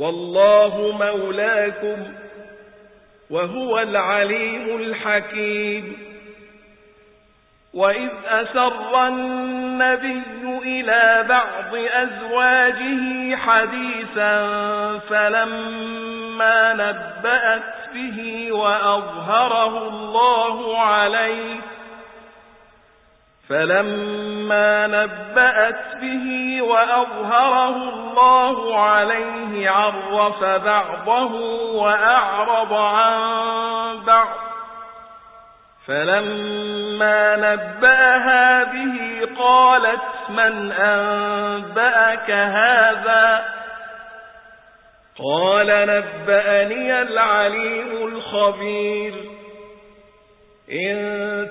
والله مولاكم وهو العليم الحكيم. وإذ أسر النبي إلى بعض أزواجه حديثا فلما نبأت به وأظهره الله عليه فلما نبأت به وأظهره الله عليه عرف بعضه وأعرض عن بعض فلما نبأها به قالت من أنبأك هذا قال نبأني العليم الخبير إن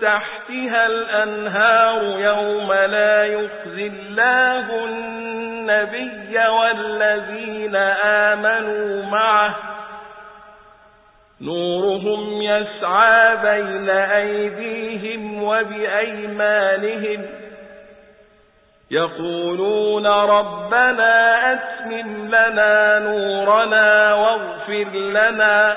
تحتها الأنهار يوم لا يخزي الله النبي والذين آمنوا معه. نورهم يسعى بين أيديهم وبأيمانهم. يقولون ربنا أتمم لنا نورنا واغفر لنا.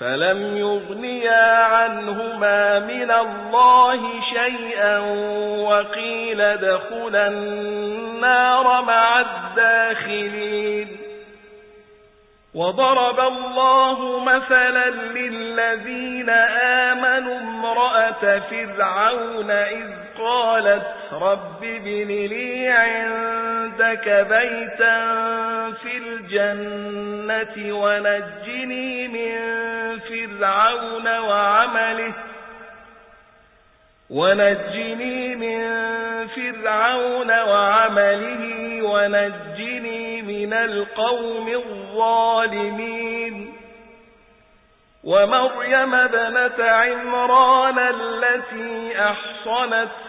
فلم يغنيا عنهما من الله شيئا وقيل دخلا النار مع الداخلين وضرب الله مثلا للذين آمنوا امرأة فرعون إذ قالت رب ابن لي عندك بيتا في الجنة ونجني من فرعون وعمله. ونجني من فرعون وعمله ونجني من القوم الظالمين. ومريم بنت عمران التي أحصنت